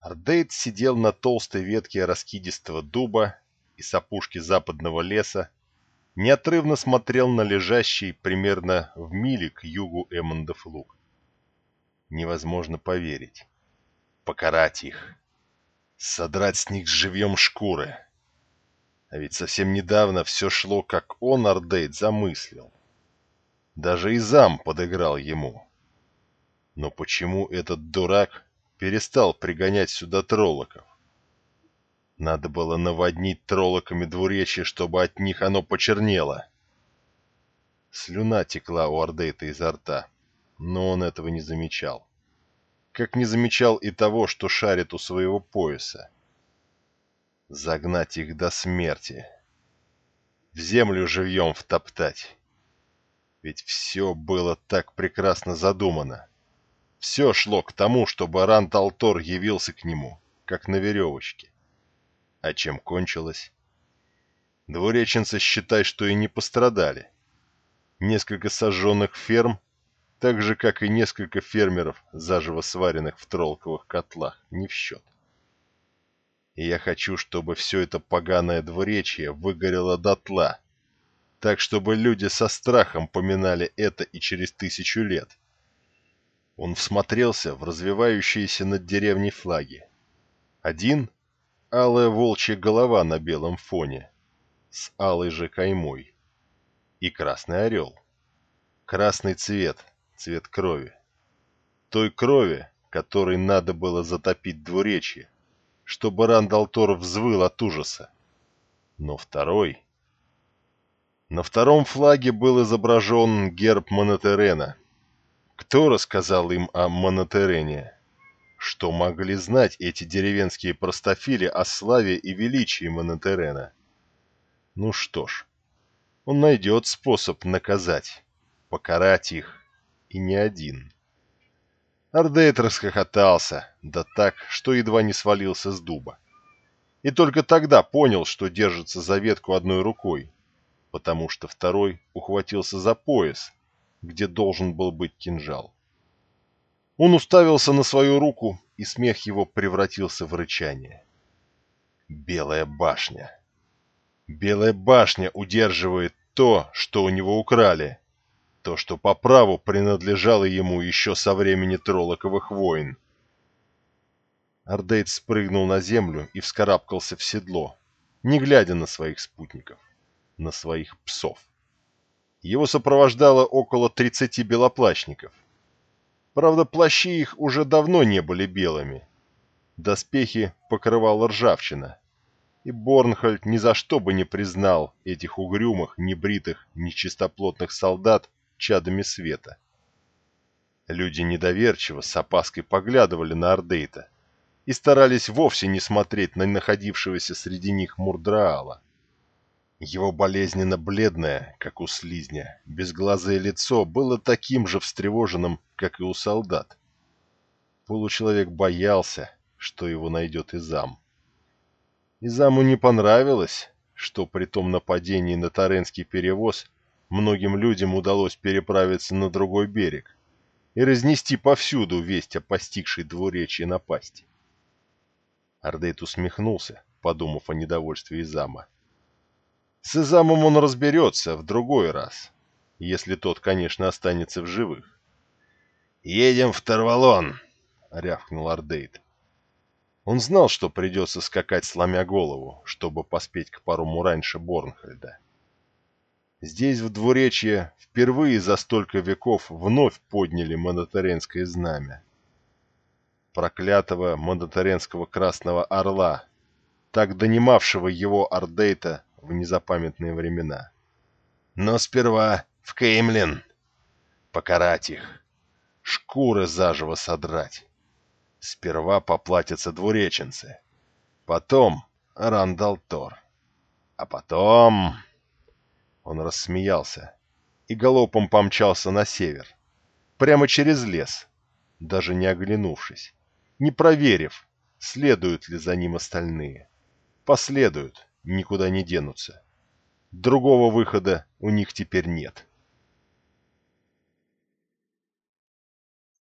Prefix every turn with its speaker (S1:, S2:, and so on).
S1: Ардейт сидел на толстой ветке раскидистого дуба у опушки западного леса, неотрывно смотрел на лежащий примерно в миле к югу Эммондов луг. Невозможно поверить. Покарать их. Содрать с них живьем шкуры. А ведь совсем недавно все шло, как он, Ардейт, замыслил. Даже Изам подыграл ему. Но почему этот дурак перестал пригонять сюда троллоков? Надо было наводнить троллоками двуречье, чтобы от них оно почернело. Слюна текла у Ардейта изо рта, но он этого не замечал. Как не замечал и того, что шарит у своего пояса. Загнать их до смерти. В землю живьем втоптать. Ведь все было так прекрасно задумано. Все шло к тому, чтобы Ранд-Алтор явился к нему, как на веревочке. А чем кончилось? Двуреченцы, считай, что и не пострадали. Несколько сожженных ферм, так же, как и несколько фермеров, заживо сваренных в тролковых котлах, не в счет. И я хочу, чтобы все это поганое двуречье выгорело дотла, так чтобы люди со страхом поминали это и через тысячу лет. Он всмотрелся в развивающиеся над деревней флаги. Один — алая волчья голова на белом фоне, с алой же каймой. И красный орел. Красный цвет, цвет крови. Той крови, которой надо было затопить двуречье, чтобы Рандалтор взвыл от ужаса. Но второй... На втором флаге был изображен герб Монотерена, кто рассказал им о Монотерене? Что могли знать эти деревенские простофили о славе и величии Монотерена? Ну что ж, он найдет способ наказать, покарать их, и не один. Ардейт расхохотался, да так, что едва не свалился с дуба. И только тогда понял, что держится за ветку одной рукой, потому что второй ухватился за пояс, где должен был быть кинжал. Он уставился на свою руку, и смех его превратился в рычание. Белая башня. Белая башня удерживает то, что у него украли. То, что по праву принадлежало ему еще со времени Тролоковых войн. Ардейт спрыгнул на землю и вскарабкался в седло, не глядя на своих спутников, на своих псов. Его сопровождало около 30 белоплащников. Правда, плащи их уже давно не были белыми. Доспехи покрывала ржавчина. И Борнхольд ни за что бы не признал этих угрюмых, небритых, нечистоплотных солдат чадами света. Люди недоверчиво, с опаской поглядывали на Ардейта и старались вовсе не смотреть на находившегося среди них Мурдраала. Его болезненно бледное, как у слизня, безглазое лицо было таким же встревоженным, как и у солдат. Получеловек боялся, что его найдет Изам. Изаму не понравилось, что при том нападении на Таренский перевоз многим людям удалось переправиться на другой берег и разнести повсюду весть о постигшей двуречье напасти. Ардейт усмехнулся, подумав о недовольстве Изама. С Изамом он разберется в другой раз, если тот, конечно, останется в живых. «Едем в Тарвалон!» — рявкнул Ардейт. Он знал, что придется скакать, сломя голову, чтобы поспеть к парому раньше Борнхольда. Здесь, в двуречье, впервые за столько веков вновь подняли монотаренское знамя. Проклятого монотаренского красного орла, так донимавшего его Ардейта в незапамятные времена. Но сперва в Кеймлин. Покарать их. Шкуры заживо содрать. Сперва поплатятся двуреченцы. Потом Рандалтор. А потом... Он рассмеялся и галопом помчался на север. Прямо через лес, даже не оглянувшись, не проверив, следуют ли за ним остальные. Последуют никуда не денутся. Другого выхода у них теперь нет.